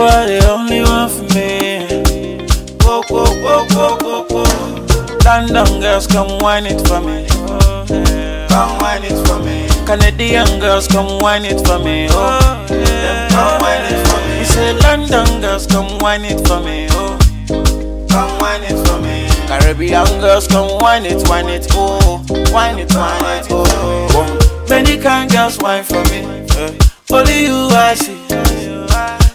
are the only one for me. Whoa, whoa, whoa, whoa, whoa, whoa. London girls, come wine it for me. Come wine it for me. Canadian girls, come wine it for me. Oh, yeah. come wine it for me. We say London girls, come wine it for me. Oh, come wine it for me. Caribbean girls, come wine it, wine it, oh, wine it, wine it, oh. oh. Many kind girls wine for me. Only you I see.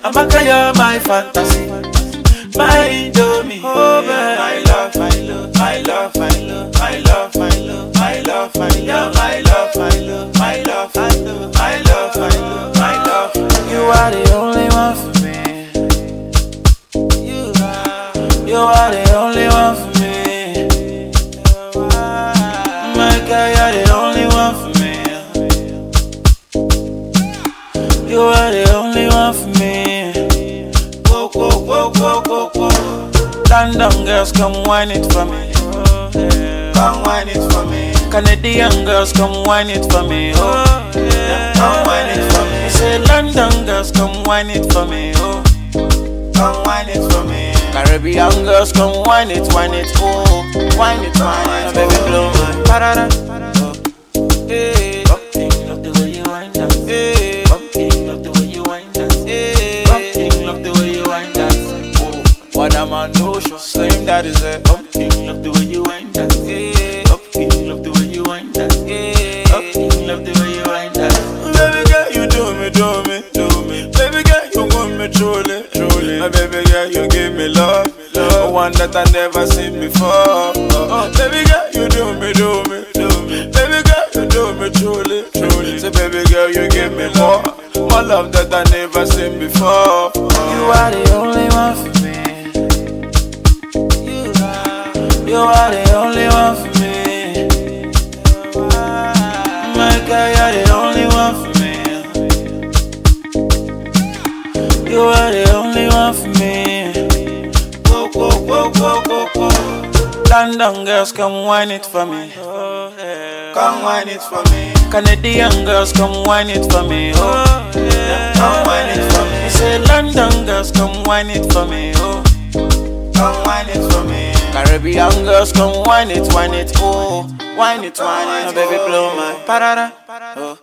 I'm a you're my fantasy. My Indomie, oh man, I love, I love, I love, I love, I love, I love, I love, I love, I love, I love, I love, I love, I love, I love, I love. You are the only one for me. You are, you are the only one for me. My girl, you're the only one for me. You are the only one for me. London girls, come wine it for me. Come wine it for me. Canadian girls, come wine it for me. Oh, yeah. Come wine it for me. Say London girls, come wine it for me. Oh, come wine it for me. Caribbean girls, come wine it, wine it, oh, wine it, wine it, baby, blow am I no show? Slim that is it. bumping, love the way you wind that. Hey, Bumping, love the way you wind that. hey. Bumping, love the way you wind that. Baby girl, you do me, do me, do me. Baby girl, you want me truly, truly. My baby girl, you give me love, love. One that I never seen before. Oh, baby girl, you do me, do me, do me. Baby girl, you do me truly, truly. Say, baby girl, you give me more, more love that I never seen before. You are the only one you are the only one for me. My girl, you're the only one for me. You are the only one for me. Whoa, whoa, whoa, whoa, whoa, whoa. London girls, come wine it for me. Come wine it for me. Canadian girls, come wine it for me. Oh, yeah. Come wine it for me. Say London girls, come wine it for me. Oh, Caribbean girls, come wine it, wine it, oh, wine it, wine it, oh, baby, blow my parada. Oh,